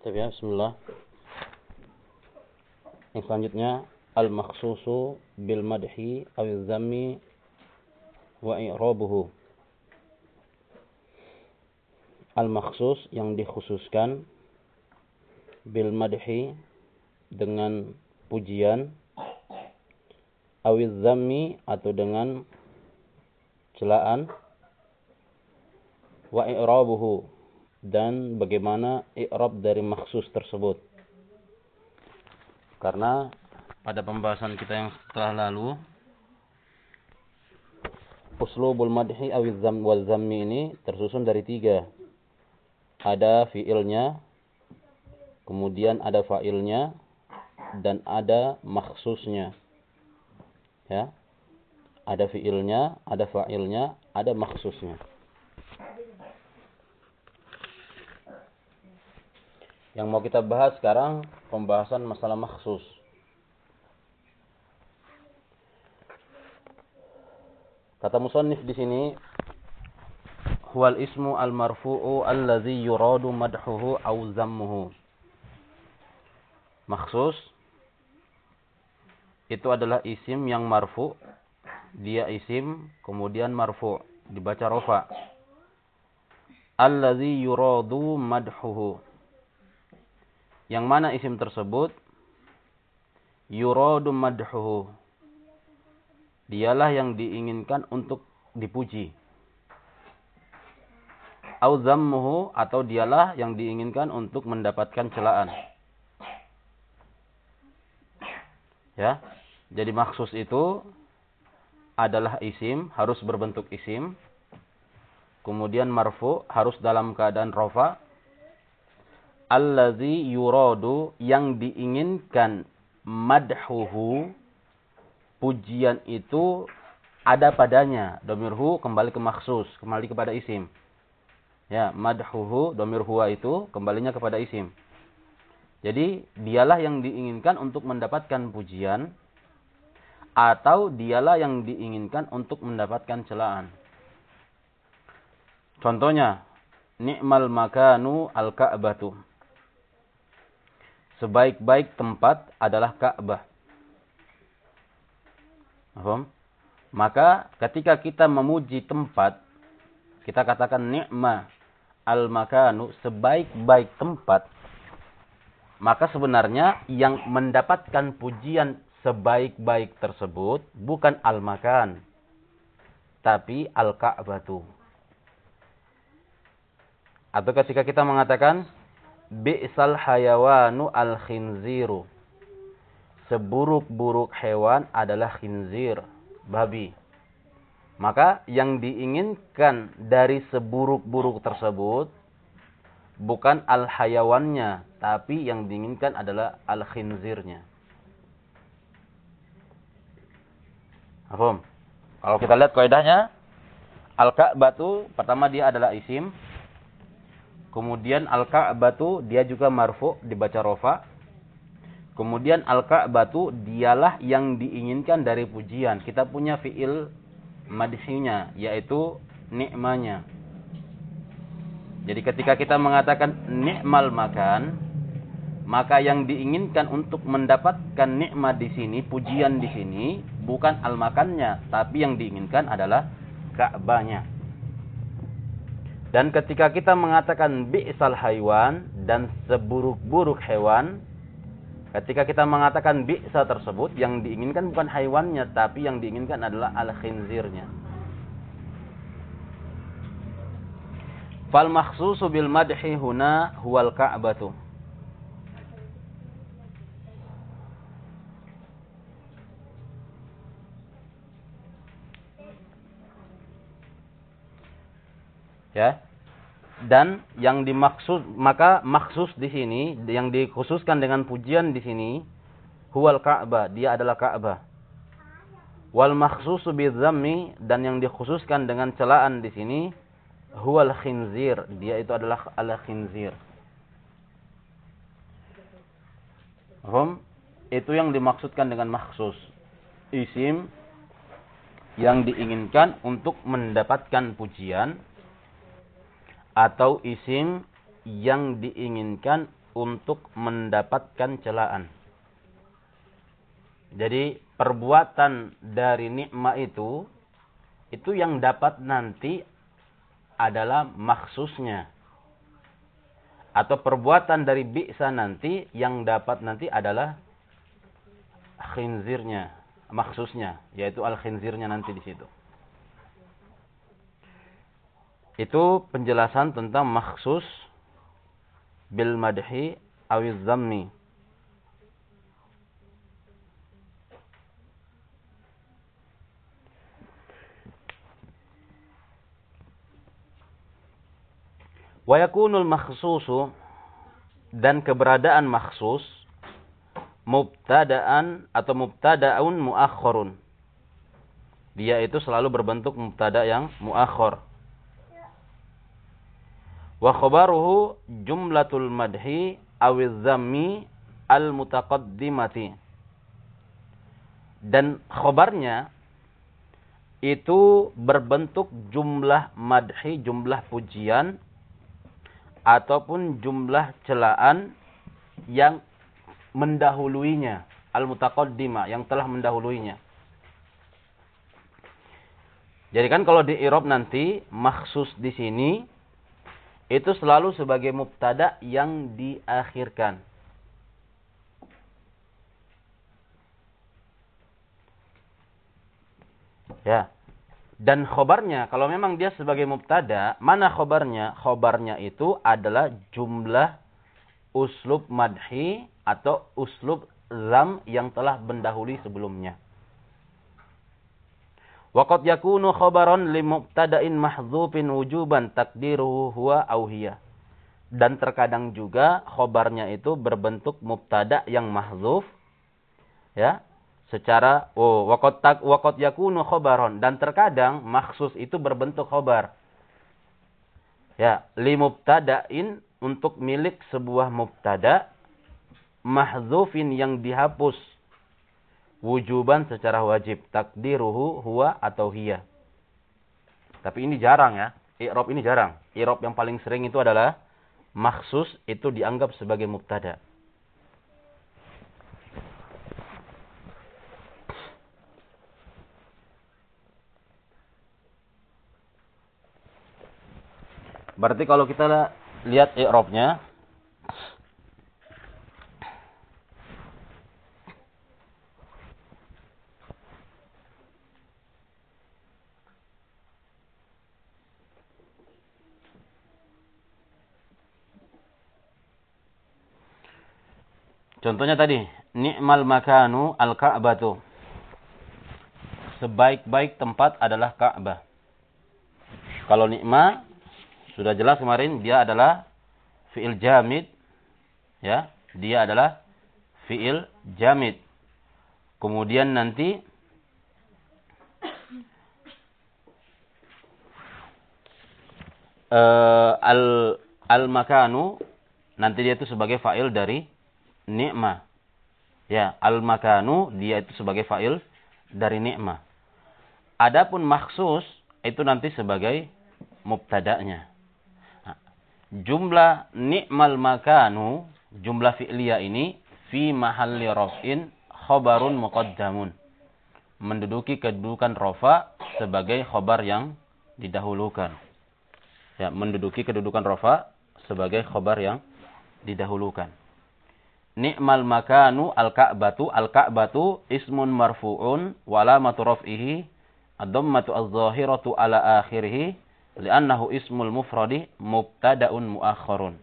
Tapi ya, bismillah. Yang selanjutnya al-makhsusu bil madhi aw dhammi wa i'rabuhu. Al-makhsus yang dikhususkan bil madhi dengan pujian aw dhammi atau dengan celaan wa i'rabuhu dan bagaimana i'rab dari maksus tersebut. Karena pada pembahasan kita yang setelah lalu uslubul madhi awiz zam wal zammi ini tersusun dari tiga. Ada fiilnya, kemudian ada fa'ilnya, dan ada maksusnya. Ya. Ada fiilnya, ada fa'ilnya, ada maksusnya. Yang mau kita bahas sekarang pembahasan masalah maksus. Kata musannif di sini huwal ismu al marfu'u allazi yuradu madhuhu aw zammuhu. Maksus itu adalah isim yang marfu. Dia isim kemudian marfu dibaca rofa. Allazi yuradu madhuhu yang mana isim tersebut yuradu madhuhu. Dialah yang diinginkan untuk dipuji. Au zammuhu atau dialah yang diinginkan untuk mendapatkan celaan. Ya. Jadi maksus itu adalah isim, harus berbentuk isim. Kemudian marfu harus dalam keadaan rofa allazi yuradu yang diinginkan madhuhu pujian itu ada padanya. Domirhu kembali ke maksus kembali kepada isim. Ya madhuhu domir huwa itu kembalinya kepada isim. Jadi dialah yang diinginkan untuk mendapatkan pujian atau dialah yang diinginkan untuk mendapatkan celaan. Contohnya ni'mal makanu al-ka'batu sebaik-baik tempat adalah Ka'bah. Paham? Maka ketika kita memuji tempat, kita katakan ni'ma al-makanu sebaik-baik tempat, maka sebenarnya yang mendapatkan pujian sebaik-baik tersebut bukan al-makan, tapi al-ka'batu. Atau ketika kita mengatakan bi'sal hayawanu al khinziru. Seburuk-buruk hewan adalah khinzir, babi. Maka yang diinginkan dari seburuk-buruk tersebut bukan al hayawannya, tapi yang diinginkan adalah al khinzirnya. Kalau kita lihat kaidahnya, al-ka'batu pertama dia adalah isim, Kemudian al-ka'batu dia juga marfu dibaca rofa. Kemudian al-ka'batu dialah yang diinginkan dari pujian. Kita punya fiil madhinya yaitu nikmanya. Jadi ketika kita mengatakan nikmal makan, maka yang diinginkan untuk mendapatkan nikmat di sini, pujian di sini bukan al-makannya, tapi yang diinginkan adalah Ka'bahnya. Dan ketika kita mengatakan bi'sal haywan dan seburuk-buruk hewan, ketika kita mengatakan bi'sa tersebut, yang diinginkan bukan haywannya, tapi yang diinginkan adalah al-khinzirnya. Fal makhsusu bil madhi huna huwal ka'batu. Ya. Dan yang dimaksud maka maksus di sini yang dikhususkan dengan pujian di sini huwal Ka'bah, dia adalah Ka'bah. Wal makhsusu bidzammi dan yang dikhususkan dengan celaan di sini huwal khinzir, dia itu adalah al khinzir. Hum, itu yang dimaksudkan dengan maksus. Isim yang diinginkan untuk mendapatkan pujian atau isim yang diinginkan untuk mendapatkan celaan. Jadi perbuatan dari nikmat itu itu yang dapat nanti adalah maksusnya. Atau perbuatan dari bi'sa nanti yang dapat nanti adalah khinzirnya, maksusnya, yaitu al-khinzirnya nanti di situ. Itu penjelasan tentang maksus bil madhi awiz zammi. Wa yakunul makhsusu dan keberadaan maksus mubtadaan atau mubtadaun muakhorun. Dia itu selalu berbentuk mubtada yang muakhor. Wa khabaruhu jumlatul madhi awiz zammi al mutaqaddimati. Dan khobarnya itu berbentuk jumlah madhi, jumlah pujian ataupun jumlah celaan yang mendahuluinya, al-mutaqaddimah yang telah mendahuluinya. Jadi kan kalau di Irob nanti maksus di sini itu selalu sebagai mubtada yang diakhirkan. Ya. Dan khobarnya, kalau memang dia sebagai mubtada, mana khobarnya? Khobarnya itu adalah jumlah uslub madhi atau uslub zam yang telah mendahului sebelumnya. Waqad yakunu khabaran li mubtada'in mahdzufin wujuban takdiruhu huwa au. Dan terkadang juga khobarnya itu berbentuk mubtada yang mahzuf ya secara oh waqad tak waqad yakunu khabaron dan terkadang maksus itu berbentuk khobar ya li mubtada'in untuk milik sebuah mubtada mahzufin yang dihapus wujuban secara wajib takdiruhu huwa atau hiya. Tapi ini jarang ya. I'rab ini jarang. I'rab yang paling sering itu adalah maksus itu dianggap sebagai mubtada. Berarti kalau kita lihat i'rabnya Contohnya tadi, ni'mal makanu al-ka'batu. Sebaik-baik tempat adalah Ka'bah. Kalau nikma sudah jelas kemarin dia adalah fi'il jamid. Ya, dia adalah fi'il jamid. Kemudian nanti uh, al al makanu nanti dia itu sebagai fa'il dari ni'mah. Ya, al-makanu dia itu sebagai fa'il dari ni'mah. Adapun maksus itu nanti sebagai mubtada'nya. Nah, jumlah ni'mal makanu, jumlah fi'liyah ini fi mahalli raf'in khobarun muqaddamun. Menduduki kedudukan rofa sebagai khobar yang didahulukan. Ya, menduduki kedudukan rofa sebagai khobar yang didahulukan. Ni'mal makanu al-ka'batu al-ka'batu ismun marfu'un wa alamatu raf'ihi adh-dhahiratu ala akhirih li'annahu ismul mufradi mubtada'un muakhkharun.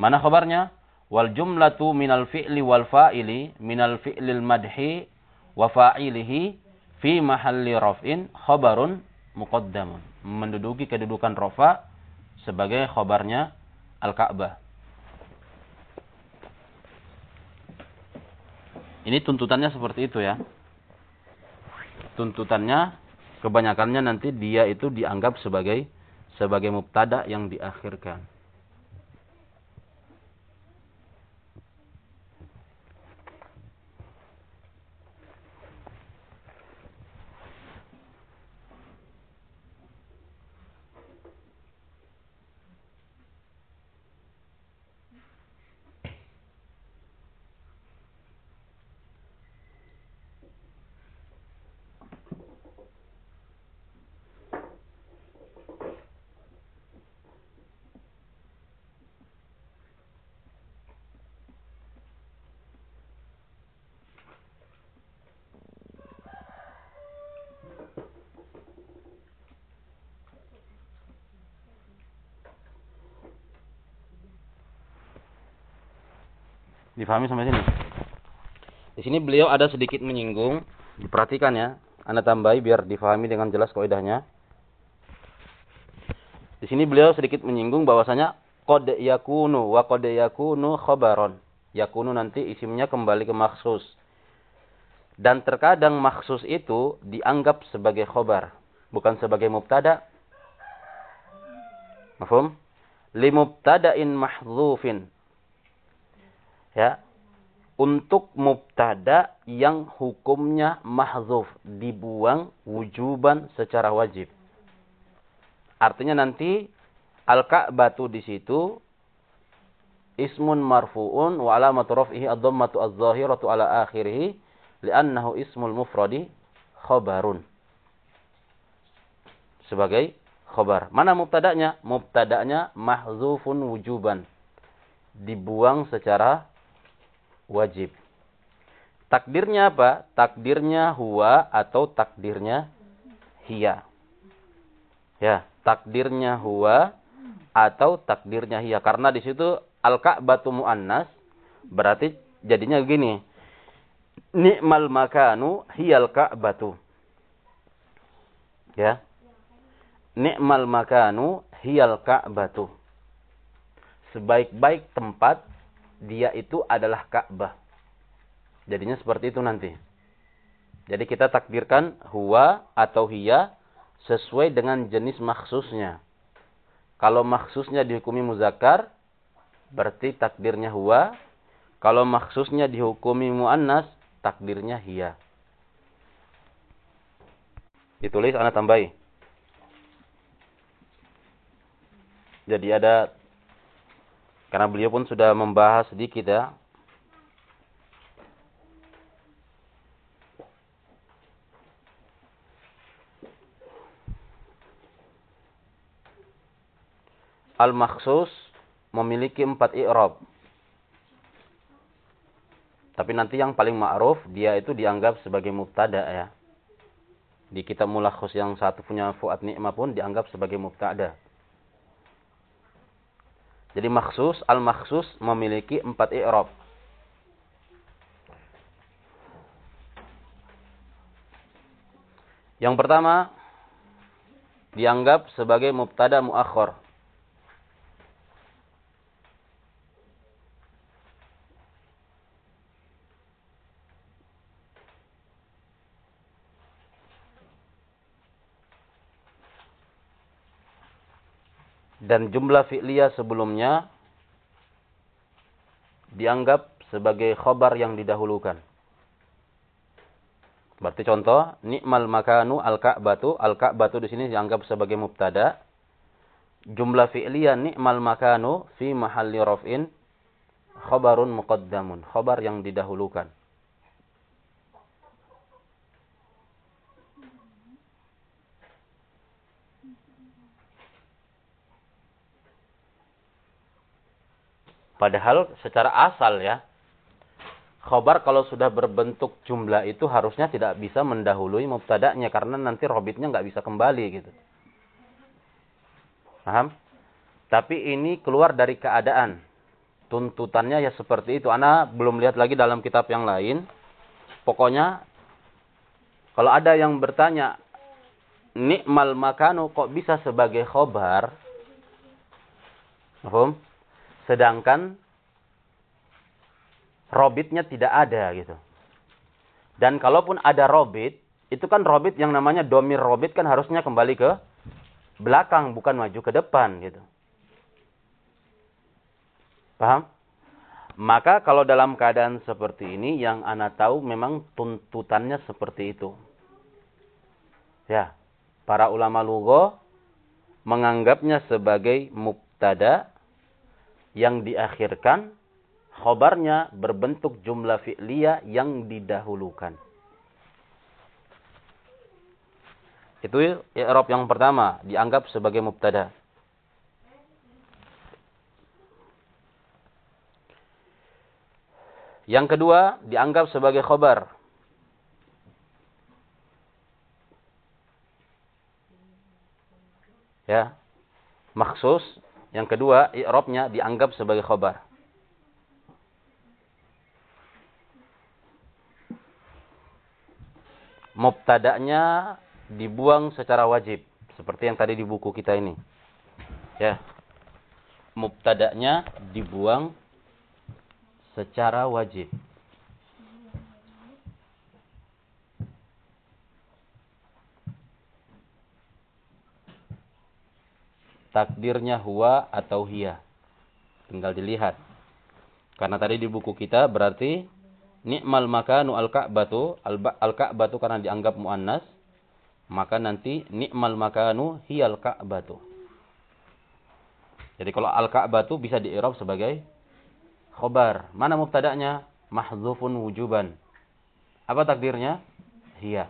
Mana khabarnya? Wal jumlatu minal fi'li wal fa'ili minal fi'lil madhi wa fa'ilihi fi mahalli raf'in khabarun muqaddamun. Menduduki kedudukan rafa sebagai khabarnya al-Ka'bah. Ini tuntutannya seperti itu ya. Tuntutannya kebanyakannya nanti dia itu dianggap sebagai sebagai mubtada yang diakhirkan. Difahami sampai sini? Di sini beliau ada sedikit menyinggung, diperhatikan ya. Anda tambahi biar difahami dengan jelas kaidahnya. Di sini beliau sedikit menyinggung bahwasanya qad yakunu wa qad yakunu khabaron. Yakunu nanti isimnya kembali ke maksus. Dan terkadang maksus itu dianggap sebagai khobar. Bukan sebagai mubtada. Mafhum? Limubtada'in mahzufin. Ya. Untuk mubtada yang hukumnya mahzuf. Dibuang wujuban secara wajib. Artinya nanti al-ka'batu di situ ismun marfu'un wa alamatu raf'ihi ad-dhammatu adh-dhahiratu ala akhirih li'annahu ismul mufradi khabarun. Sebagai khabar. Mana mubtada'nya? Mubtada'nya mahzufun wujuban. Dibuang secara wajib. Takdirnya apa? Takdirnya huwa atau takdirnya hiya. Ya takdirnya huwa atau takdirnya hiya. Karena di situ al-ka'batu muannas berarti jadinya gini. Ni'mal makanu hiyal ka'batu. Ya. Ni'mal makanu hiyal ka'batu. Sebaik-baik tempat dia itu adalah Ka'bah. Jadinya seperti itu nanti. Jadi kita takdirkan huwa atau hiya sesuai dengan jenis maksusnya. Kalau maksusnya dihukumi muzakkar, berarti takdirnya huwa. Kalau maksusnya dihukumi muannas, takdirnya hiya. Ditulis anak tambahi. Jadi ada karena beliau pun sudah membahas sedikit ya al-makhsus memiliki empat i'rab. Tapi nanti yang paling ma'ruf dia itu dianggap sebagai mubtada ya. Di kitab mulakhus yang satu punya Fuad Ni'mah pun dianggap sebagai mubtada. Jadi maksus, al-maksus memiliki empat i'rab. Yang pertama dianggap sebagai mubtada muakhir. Dan jumlah fi'liyah sebelumnya dianggap sebagai khobar yang didahulukan. Berarti contoh, ni'mal makanu al-ka'batu, al-ka'batu di sini dianggap sebagai mubtada. Jumlah fi'liyah ni'mal makanu fi mahalli raf'in khobarun muqaddamun, khobar yang didahulukan. Padahal secara asal ya, khobar kalau sudah berbentuk jumlah itu harusnya tidak bisa mendahului mubtada'nya karena nanti robitnya nggak bisa kembali gitu. Paham? Tapi ini keluar dari keadaan. Tuntutannya ya seperti itu. Ana belum lihat lagi dalam kitab yang lain. Pokoknya kalau ada yang bertanya nikmal makanu kok bisa sebagai khobar? Paham? Sedangkan robitnya tidak ada gitu. Dan kalaupun ada robit, itu kan robit yang namanya domir robit kan harusnya kembali ke belakang, bukan maju ke depan gitu. Paham? Maka kalau dalam keadaan seperti ini, yang anak tahu memang tuntutannya seperti itu. Ya, para ulama lugo menganggapnya sebagai mubtada yang diakhirkan khobarnya berbentuk jumlah fi'liyah yang didahulukan. Itu i'rab yang pertama dianggap sebagai mubtada. Yang kedua dianggap sebagai khobar. Ya. Maksus yang kedua, i'rabnya dianggap sebagai khabar. Mubtada'nya dibuang secara wajib. Seperti yang tadi di buku kita ini. Ya. Mubtada'nya dibuang secara wajib. Takdirnya huwa atau hiya. Tinggal dilihat. Karena tadi di buku kita berarti ni'mal makanu al-ka'batu al-ka'batu karena dianggap muannas maka nanti ni'mal makanu hiyal ka'batu. Jadi kalau al-ka'batu bisa di sebagai khobar. Mana mubtada'nya? Mahzufun wujuban. Apa takdirnya? Hiya.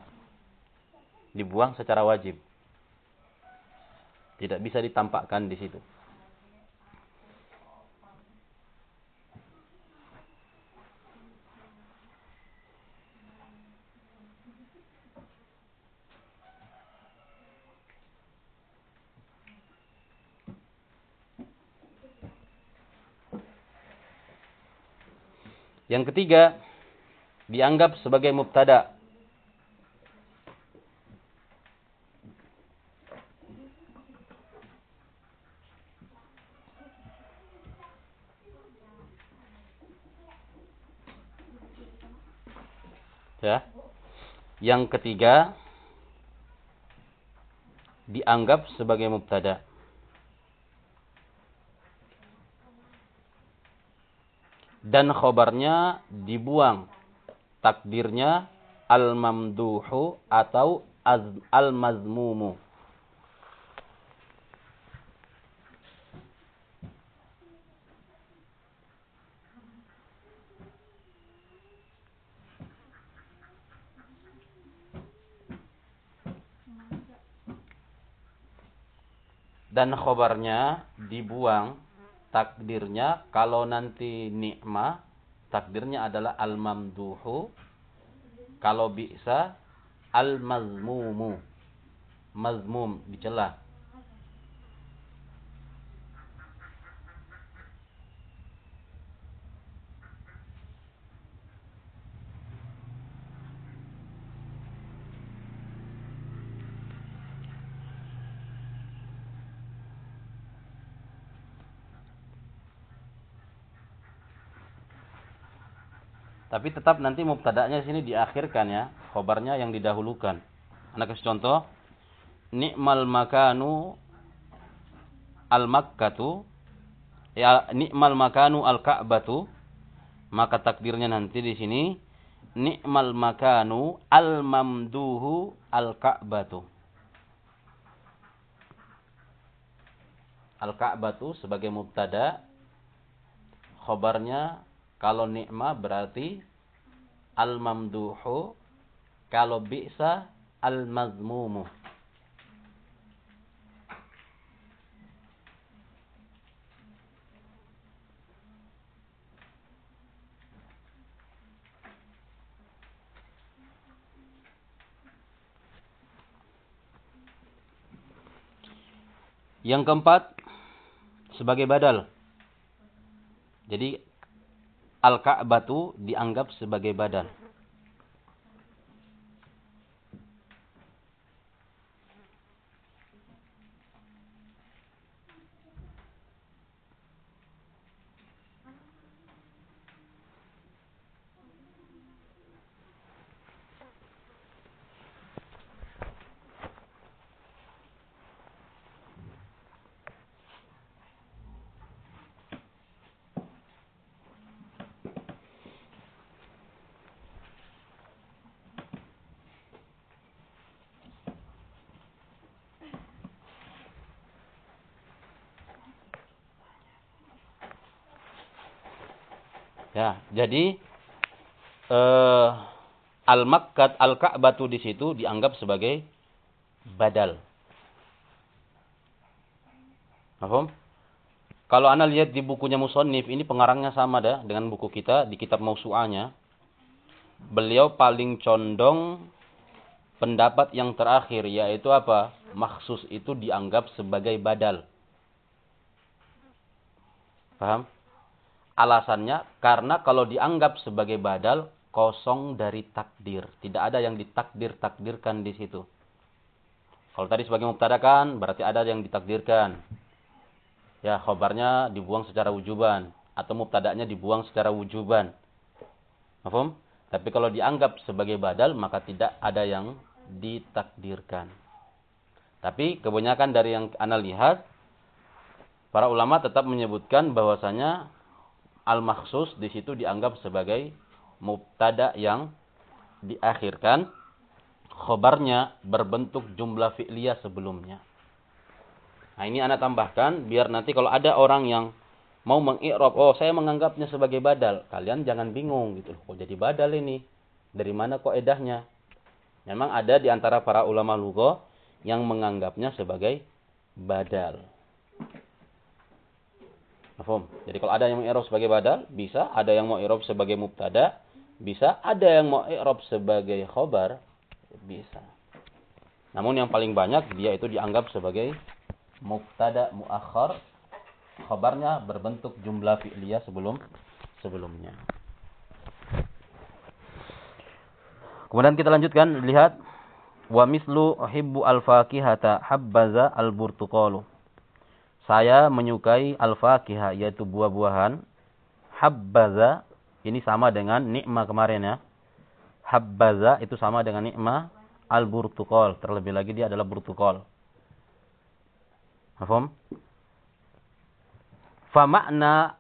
Dibuang secara wajib. Tidak bisa ditampakkan di situ. Yang ketiga, dianggap sebagai mubtada. Ya. Yang ketiga, dianggap sebagai mubtada. dan khobarnya dibuang. Takdirnya al-mamduhu atau al-mazmumu. Dan khobarnya dibuang takdirnya. Kalau nanti nikmah takdirnya adalah al-mamduhu. Kalau bisa al-mazmumu. Mazmum dicela Tapi tetap nanti mubtada'nya sini diakhirkan ya. Khobarnya yang didahulukan. Anak kasih contoh. Ni'mal makanu al-makkatu. Ya, ni'mal makanu al-ka'batu. Maka takdirnya nanti di sini. Ni'mal makanu al-mamduhu al-ka'batu. Al-ka'batu sebagai mubtada. Khobarnya kalau nikmah berarti al-mamduhu. Kalau bi'sa al-mazmumu. Yang keempat sebagai badal. Jadi al-Ka'batu dianggap sebagai badan. Ya, jadi eh, al-Makkah al-Ka'batu di situ dianggap sebagai badal. Paham? Kalau Anda lihat di bukunya Musonif, ini pengarangnya sama dah dengan buku kita di kitab Mausu'anya. Beliau paling condong pendapat yang terakhir yaitu apa? Maksus itu dianggap sebagai badal. Paham? Alasannya karena kalau dianggap sebagai badal, kosong dari takdir. Tidak ada yang ditakdir-takdirkan di situ. Kalau tadi sebagai mubtada kan berarti ada yang ditakdirkan. Ya, khobarnya dibuang secara wujuban atau mubtada'nya dibuang secara wujuban. Paham? Tapi kalau dianggap sebagai badal maka tidak ada yang ditakdirkan. Tapi kebanyakan dari yang Anda lihat para ulama tetap menyebutkan bahwasanya al-makhsus di situ dianggap sebagai mubtada yang diakhirkan khobarnya berbentuk jumlah fi'liyah sebelumnya. Nah, ini anak tambahkan biar nanti kalau ada orang yang mau mengikrab, oh saya menganggapnya sebagai badal. Kalian jangan bingung gitu. Kok jadi badal ini? Dari mana kok edahnya? Memang ada di antara para ulama lugo yang menganggapnya sebagai badal. Jadi kalau ada yang mengikrab sebagai badal, bisa. Ada yang mau irob sebagai mubtada, bisa. Ada yang mau irob sebagai khobar, bisa. Namun yang paling banyak dia itu dianggap sebagai mubtada muakhar khabarnya berbentuk jumlah fi'liyah sebelum sebelumnya. Kemudian kita lanjutkan lihat wa mislu uhibbu al-fakihata habbaza al-burtuqalu. Saya menyukai al-fakihah yaitu buah-buahan. Habbaza ini sama dengan nikma kemarin ya. Habbaza itu sama dengan nikma al-burtuqal. Terlebih lagi dia adalah burtuqal. Paham? Fama'na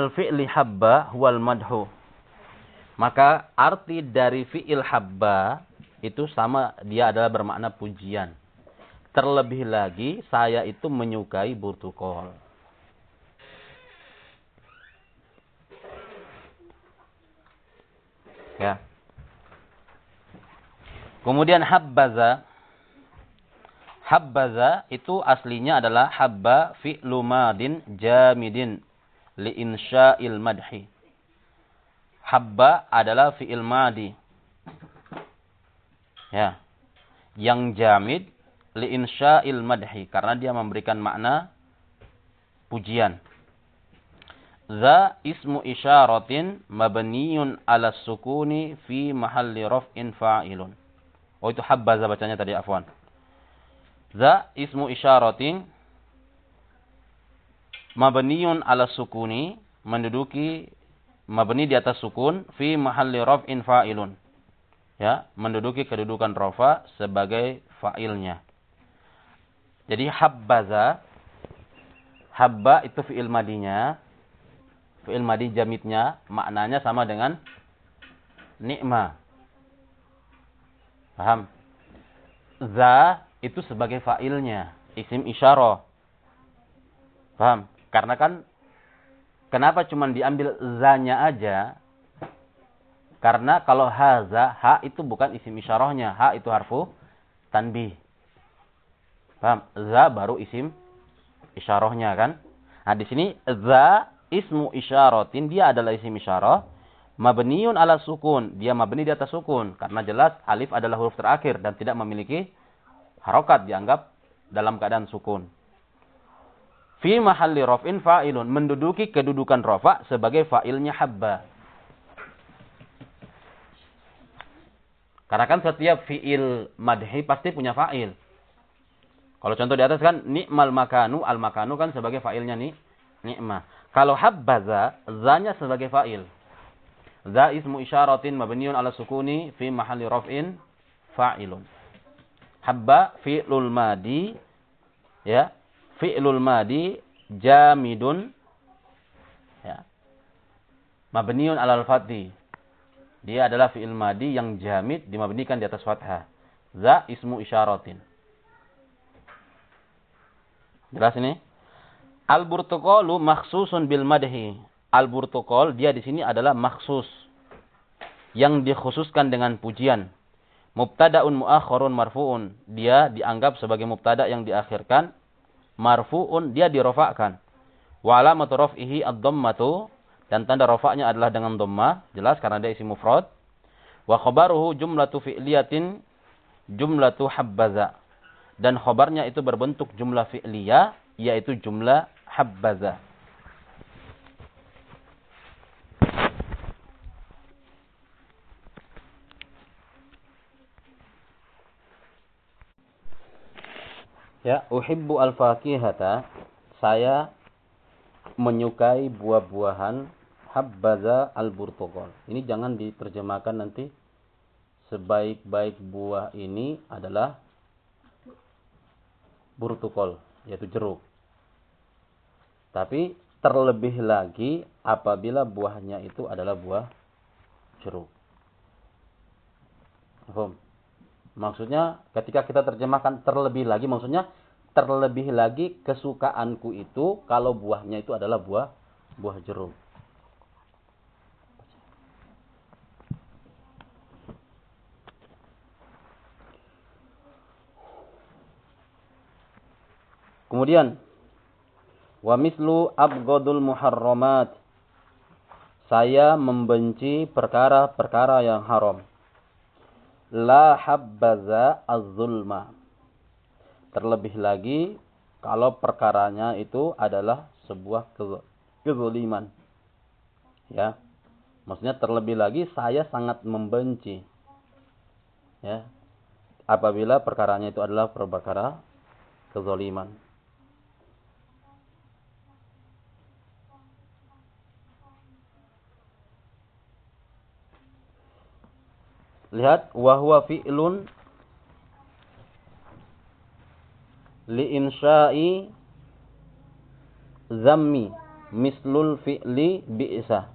al-fi'li habba huwal madhu. Maka arti dari fi'il habba itu sama dia adalah bermakna pujian. Terlebih lagi saya itu menyukai burtukol. Ya. Kemudian habbaza Habbaza itu aslinya adalah habba fi'lu madin jamidin li insya'il madhi. Habba adalah fi'il madi. Ya. Yang jamid li insya'il madhi karena dia memberikan makna pujian. Za ismu isyaratin mabniyun ala sukuni fi mahalli raf'in fa'ilun. Oh itu habbaza bacanya tadi afwan. Za ismu isyaratin mabniun ala sukuni menduduki mabni di atas sukun fi mahalli raf'in fa'ilun. Ya, menduduki kedudukan rafa sebagai fa'ilnya. Jadi habbaza habba itu fi'il madinya. Fi'il madi jamitnya maknanya sama dengan nikma. Paham? Za itu sebagai fa'ilnya, isim isyarah. Paham? Karena kan kenapa cuma diambil zanya aja? Karena kalau haza, ha itu bukan isim isyarahnya, ha itu harfu tanbih. Paham? Za baru isim isyarahnya kan? Nah, di sini za ismu isyaratin dia adalah isim isyarah mabniun ala sukun. Dia mabni di atas sukun karena jelas alif adalah huruf terakhir dan tidak memiliki harokat dianggap dalam keadaan sukun. Fi mahalli raf'in fa'ilun. Menduduki kedudukan rofa sebagai fa'ilnya habba. Karena kan setiap fi'il madhi pasti punya fa'il. Kalau contoh di atas kan ni'mal makanu, al makanu kan sebagai fa'ilnya ni ni'mah. Kalau habbaza, zanya sebagai fa'il. Za ismu isyaratin mabniun ala sukuni fi mahalli raf'in fa'ilun. Habba fi'lul madi ya. Fi'lul madi jamidun ya. Mabniun alal fathi. Dia adalah fi'il madi yang jamid dimabnikan di atas fathah. Za ismu isyaratin. Jelas ini? Al-burtuqalu makhsusun bil madhi. Al-burtuqal dia di sini adalah maksus yang dikhususkan dengan pujian mubtadaun muakhirun marfuun. Dia dianggap sebagai mubtada yang diakhirkan. Marfuun dia dirofakkan. Wa alamatu raf'ihi ad-dhammatu dan tanda rofaknya adalah dengan dhammah, jelas karena dia isi mufrad. Wa khabaruhu jumlatu fi'liyatin jumlatu habbaza dan khobarnya itu berbentuk jumlah fi'liyah yaitu jumlah habbaza. Ya, uhibbu al-fakihata. Saya menyukai buah-buahan habbaza al burtokol. Ini jangan diterjemahkan nanti sebaik-baik buah ini adalah burtukol, yaitu jeruk. Tapi terlebih lagi apabila buahnya itu adalah buah jeruk. Paham? Maksudnya ketika kita terjemahkan terlebih lagi maksudnya terlebih lagi kesukaanku itu kalau buahnya itu adalah buah buah jeruk. Kemudian wa mislu abghadul muharramat. Saya membenci perkara-perkara yang haram. La habbaza az-zulma. Terlebih lagi kalau perkaranya itu adalah sebuah kezaliman. Ya. Maksudnya terlebih lagi saya sangat membenci. Ya. Apabila perkaranya itu adalah perkara kezaliman Lihat wahwa fi'lun li insya'i zammi mislul fi'li bi'sa.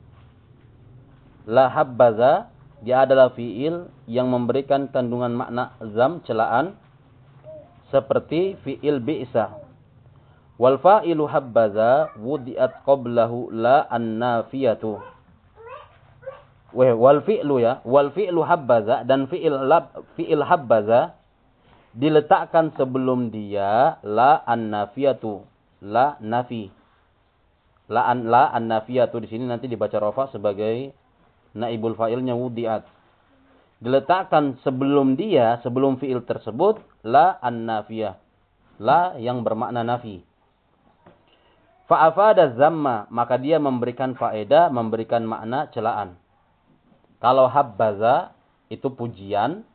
La habbaza dia adalah fi'il yang memberikan kandungan makna zam celaan seperti fi'il bi'sa. Wal fa'ilu habbaza wudi'at qablahu la an-nafiyatu wal fi'lu ya, wal fi'lu habbaza dan fi'il lab, habbaza diletakkan sebelum dia la an-nafiyatu, la nafi. La an la an-nafiyatu di sini nanti dibaca rafa sebagai naibul fa'ilnya wudiat. Diletakkan sebelum dia, sebelum fi'il tersebut la an-nafiyah. La yang bermakna nafi. Fa'afada zamma, maka dia memberikan faedah, memberikan makna celaan. Kalau habbaza itu pujian,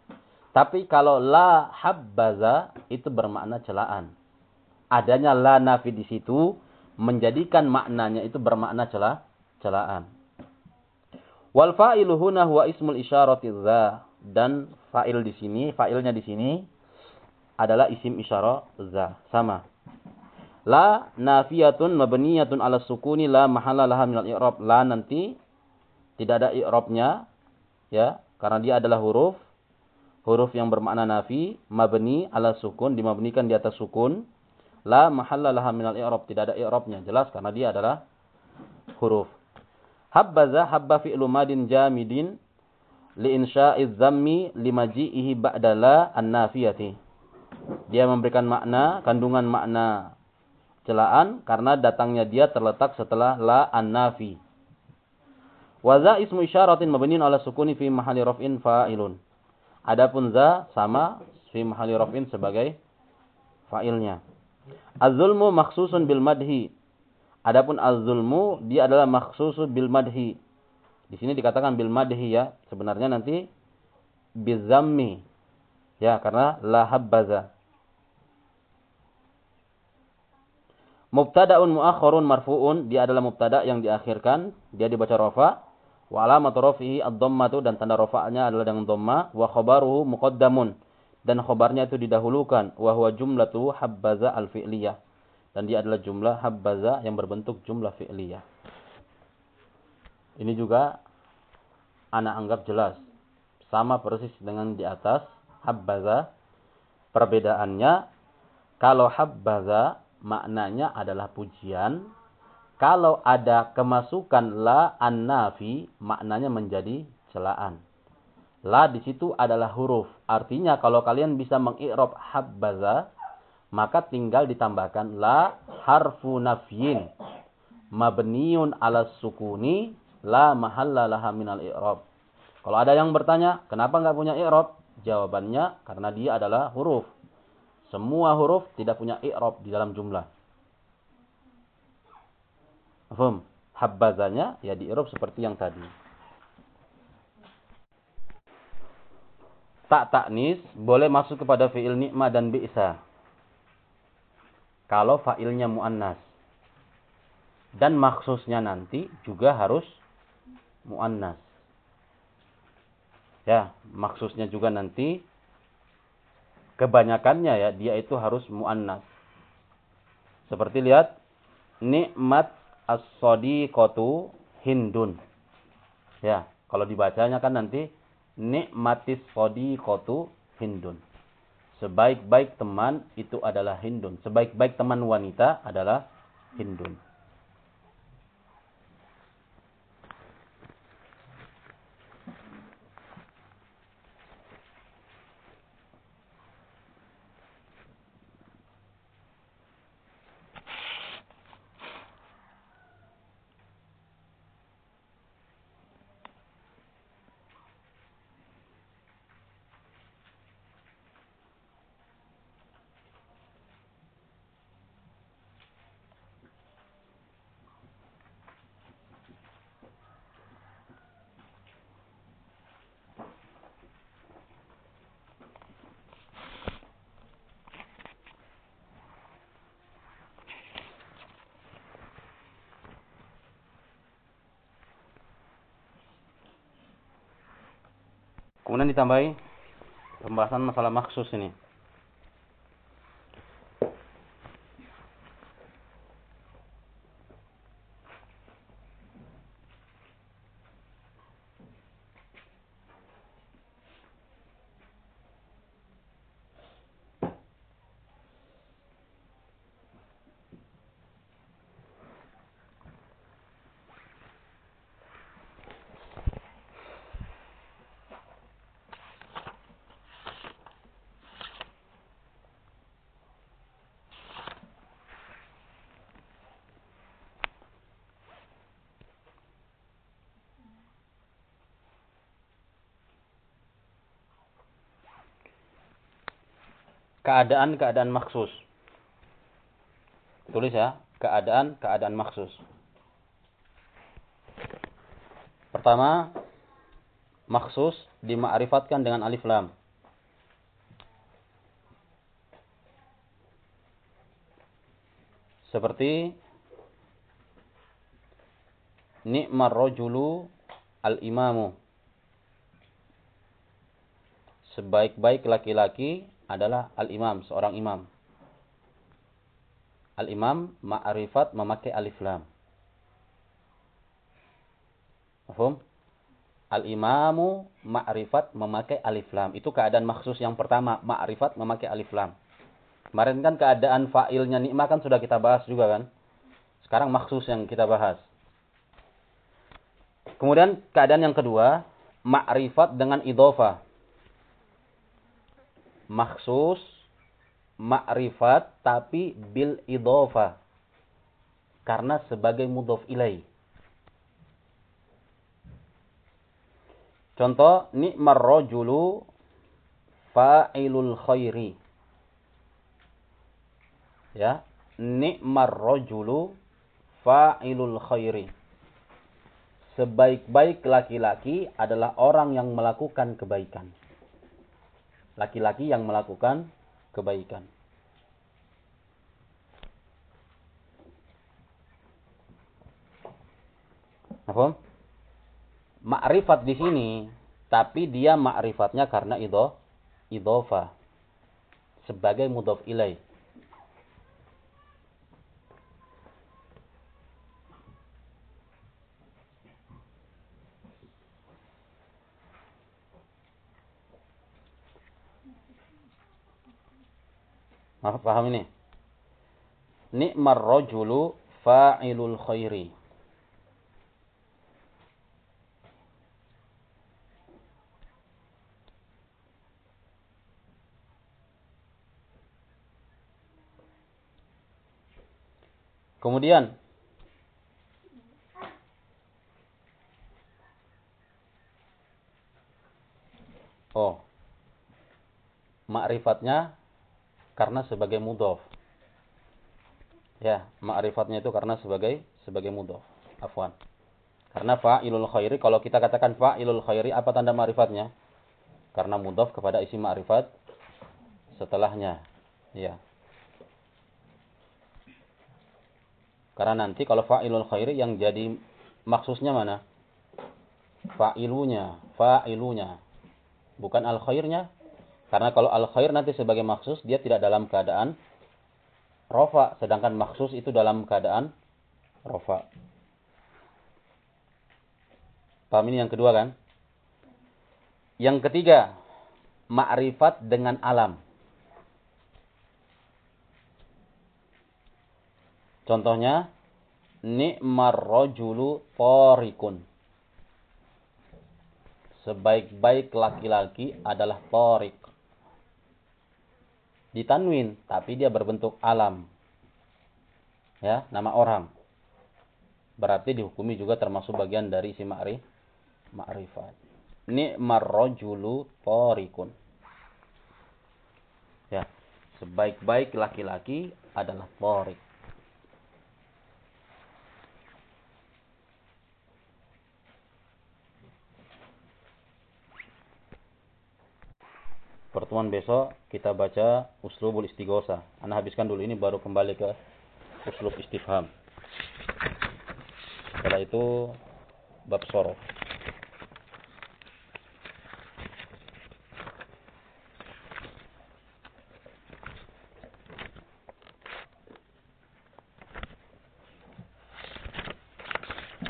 tapi kalau la habbaza itu bermakna celaan. Adanya la nafi di situ menjadikan maknanya itu bermakna celah celaan. Wal fa'ilu huna huwa ismul isyarati dza dan fa'il di sini, fa'ilnya di sini adalah isim isyarah za, sama. La nafiyatun mabniyatun ala sukuni la mahalla laha minal i'rab. La nanti tidak ada i'rabnya ya karena dia adalah huruf huruf yang bermakna nafi mabni ala sukun dimabnikan di atas sukun. La mahalla laha minal i'rab tidak ada i'rabnya jelas karena dia adalah huruf. Habbaza habba fi'lu madin jamidin li insya'iz zammi limaji'ihi ba'dala an-nafiyati. Dia memberikan makna kandungan makna celaan karena datangnya dia terletak setelah la an-nafi Wa za ismu isyaratin mabniun ala sukuni fi mahali raf'in fa'ilun. Adapun za sama fi mahali raf'in sebagai fa'ilnya. Az-zulmu makhsusun bil madhi. Adapun az-zulmu dia adalah makhsusun bil madhi. Di sini dikatakan bil madhi ya. Sebenarnya nanti bizammi. Ya, karena la habbaza. Mubtada'un muakhkharun marfu'un, dia adalah mubtada yang diakhirkan, dia dibaca rafa. Wa alamatu rafihi ad-dhammatu dan tanda rafa'nya adalah dengan dhamma. Wa khabaruhu muqaddamun dan khabarnya itu didahulukan. Wa huwa jumlatu habbaza al-fi'liyah dan dia adalah jumlah habbaza yang berbentuk jumlah fi'liyah. Ini juga anak anggap jelas. Sama persis dengan di atas habbaza. Perbedaannya kalau habbaza maknanya adalah pujian kalau ada kemasukan la an-nafi, maknanya menjadi celaan. La di situ adalah huruf. Artinya kalau kalian bisa mengi'rab habbaza, maka tinggal ditambahkan la harfu nafyin. Mabniun ala sukuni la mahalla laha minal i'rab. Kalau ada yang bertanya, kenapa nggak punya i'rab? Jawabannya karena dia adalah huruf. Semua huruf tidak punya i'rab di dalam jumlah. Faham? Habbazanya ya di Eropa seperti yang tadi. Tak taknis boleh masuk kepada fi'il nikmah dan bi'sa. kalau fa'ilnya mu'annas. Dan maksusnya nanti juga harus mu'annas. Ya, maksusnya juga nanti kebanyakannya ya dia itu harus mu'annas. Seperti lihat nikmat as-sadiqatu hindun. Ya, kalau dibacanya kan nanti nikmatis sadiqatu hindun. Sebaik-baik teman itu adalah hindun. Sebaik-baik teman wanita adalah hindun. Kemudian ditambahi pembahasan masalah maksus ini. Keadaan-keadaan maksus. Tulis ya, keadaan-keadaan maksus. Pertama, maksus dimakrifatkan dengan alif lam. Seperti ni'mar rajulu al-imamu. Sebaik-baik laki-laki adalah al-imam, seorang imam. Al-imam ma'rifat memakai alif lam. Paham? Al-imamu ma'rifat memakai alif lam. Itu keadaan maksus yang pertama, ma'rifat memakai alif lam. Kemarin kan keadaan fa'ilnya nikmah kan sudah kita bahas juga kan? Sekarang maksus yang kita bahas. Kemudian keadaan yang kedua, ma'rifat dengan idhofah maksus ma'rifat tapi bil idhofa karena sebagai mudhof ilai. Contoh ni'mar rajulu fa'ilul khairi. Ya, ni'mar rajulu fa'ilul khairi. Sebaik-baik laki-laki adalah orang yang melakukan kebaikan laki-laki yang melakukan kebaikan. Apa? Ma'rifat di sini, tapi dia ma'rifatnya karena itu idhofa sebagai mudhof ilaih. Maaf, paham ini? Ni'mar rajulu fa'ilul khairi. Kemudian Oh. Makrifatnya karena sebagai mudhof. Ya, ma'rifatnya itu karena sebagai sebagai mudhof. Afwan. Karena fa'ilul khairi kalau kita katakan fa'ilul khairi apa tanda ma'rifatnya? Karena mudhof kepada isi ma'rifat setelahnya. Ya. Karena nanti kalau fa'ilul khairi yang jadi maksudnya mana? Fa'ilunya, fa'ilunya. Bukan al khairnya. Karena kalau al khair nanti sebagai maksus dia tidak dalam keadaan rofa, sedangkan maksus itu dalam keadaan rofa. Paham ini yang kedua kan? Yang ketiga, ma'rifat dengan alam. Contohnya, ni'mar rajulu torikun. Sebaik-baik laki-laki adalah torik. Ditanwin, tapi dia berbentuk alam. Ya, nama orang. Berarti dihukumi juga termasuk bagian dari si ma'rif, ma'rifat. Ni'mar rajulu torikun. Ya, sebaik-baik laki-laki adalah torik. Pertemuan besok kita baca uslubul istighosa. Anda habiskan dulu ini baru kembali ke uslub istifham. Setelah itu bab sorof.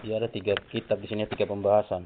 Ya ada tiga kitab di sini tiga pembahasan.